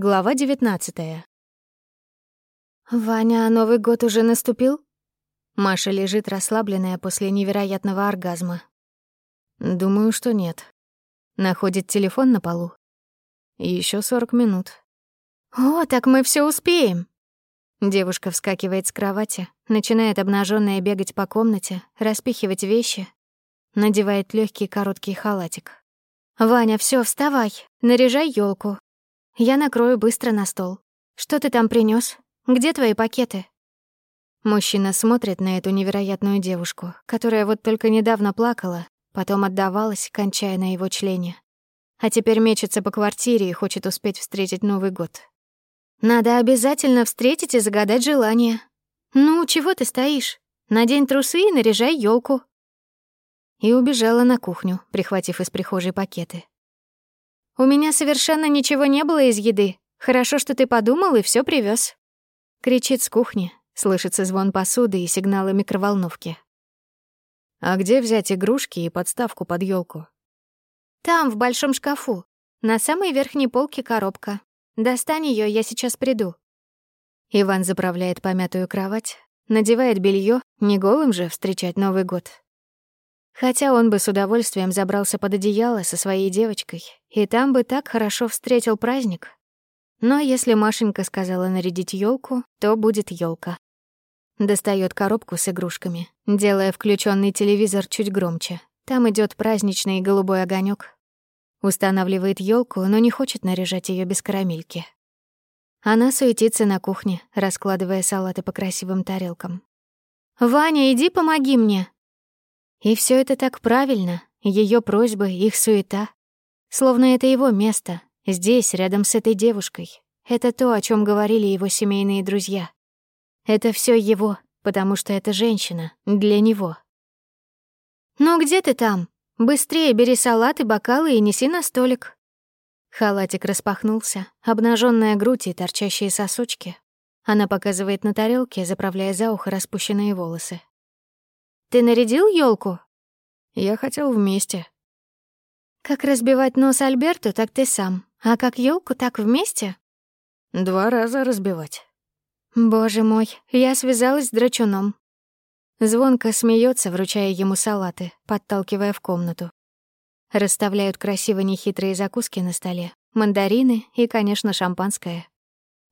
Глава 19 «Ваня, Новый год уже наступил?» Маша лежит расслабленная после невероятного оргазма. «Думаю, что нет». Находит телефон на полу. Еще сорок минут. «О, так мы все успеем!» Девушка вскакивает с кровати, начинает обнаженная бегать по комнате, распихивать вещи, надевает легкий короткий халатик. «Ваня, все, вставай, наряжай елку, я накрою быстро на стол. Что ты там принёс? Где твои пакеты? Мужчина смотрит на эту невероятную девушку, которая вот только недавно плакала, потом отдавалась, кончая на его члене. А теперь мечется по квартире и хочет успеть встретить Новый год. Надо обязательно встретить и загадать желание. Ну, чего ты стоишь? Надень трусы и наряжай елку. И убежала на кухню, прихватив из прихожей пакеты. У меня совершенно ничего не было из еды. Хорошо, что ты подумал и все привез. Кричит с кухни, слышится звон посуды и сигналы микроволновки. А где взять игрушки и подставку под елку? Там, в большом шкафу. На самой верхней полке коробка. Достань ее, я сейчас приду. Иван заправляет помятую кровать, надевает белье, не голым же встречать Новый год. Хотя он бы с удовольствием забрался под одеяло со своей девочкой, и там бы так хорошо встретил праздник. Но если Машенька сказала нарядить елку, то будет елка. Достает коробку с игрушками, делая включенный телевизор чуть громче. Там идет праздничный голубой огонек. Устанавливает елку, но не хочет наряжать ее без карамельки. Она суетится на кухне, раскладывая салаты по красивым тарелкам. «Ваня, иди помоги мне!» И все это так правильно, ее просьбы, их суета. Словно это его место, здесь, рядом с этой девушкой. Это то, о чем говорили его семейные друзья. Это все его, потому что это женщина, для него. «Ну где ты там? Быстрее бери салат и бокалы и неси на столик». Халатик распахнулся, обнаженная грудь и торчащие сосочки. Она показывает на тарелке, заправляя за ухо распущенные волосы. Ты нарядил елку? Я хотел вместе. Как разбивать нос Альберту, так ты сам. А как елку, так вместе? Два раза разбивать. Боже мой, я связалась с драчуном. Звонко смеется, вручая ему салаты, подталкивая в комнату. Расставляют красиво нехитрые закуски на столе, мандарины и, конечно, шампанское.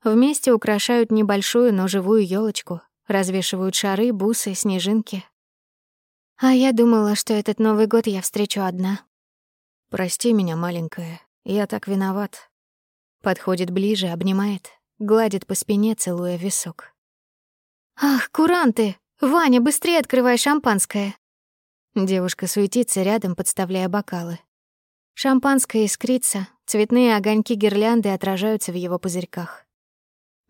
Вместе украшают небольшую, но живую елочку, развешивают шары, бусы, снежинки, а я думала, что этот Новый год я встречу одна. Прости меня, маленькая, я так виноват. Подходит ближе, обнимает, гладит по спине, целуя висок. Ах, куранты! Ваня, быстрее открывай шампанское. Девушка суетится рядом, подставляя бокалы. Шампанское искрится, цветные огоньки гирлянды отражаются в его пузырьках.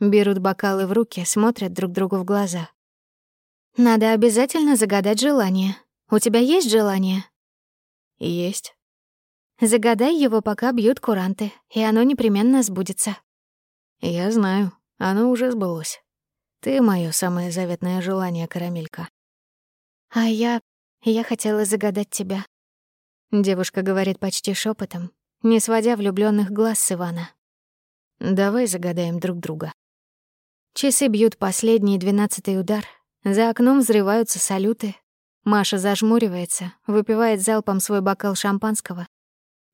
Берут бокалы в руки, смотрят друг другу в глаза. Надо обязательно загадать желание. У тебя есть желание? Есть. Загадай его, пока бьют куранты, и оно непременно сбудется. Я знаю, оно уже сбылось. Ты моё самое заветное желание, карамелька. А я... я хотела загадать тебя. Девушка говорит почти шепотом, не сводя влюбленных глаз с Ивана. Давай загадаем друг друга. Часы бьют последний двенадцатый удар, за окном взрываются салюты. Маша зажмуривается, выпивает залпом свой бокал шампанского.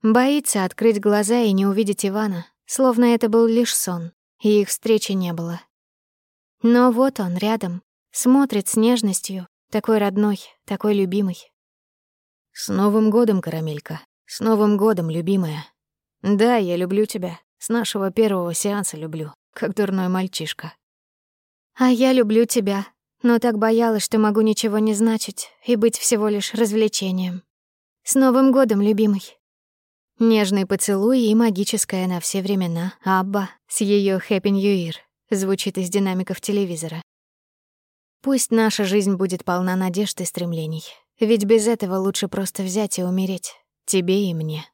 Боится открыть глаза и не увидеть Ивана, словно это был лишь сон, и их встречи не было. Но вот он рядом, смотрит с нежностью, такой родной, такой любимый. «С Новым годом, карамелька! С Новым годом, любимая! Да, я люблю тебя. С нашего первого сеанса люблю, как дурной мальчишка». «А я люблю тебя, но так боялась, что могу ничего не значить и быть всего лишь развлечением. С Новым годом, любимый. Нежный поцелуй и магическая на все времена Абба с ее Happy New Year звучит из динамиков телевизора. Пусть наша жизнь будет полна надежд и стремлений, ведь без этого лучше просто взять и умереть, тебе и мне.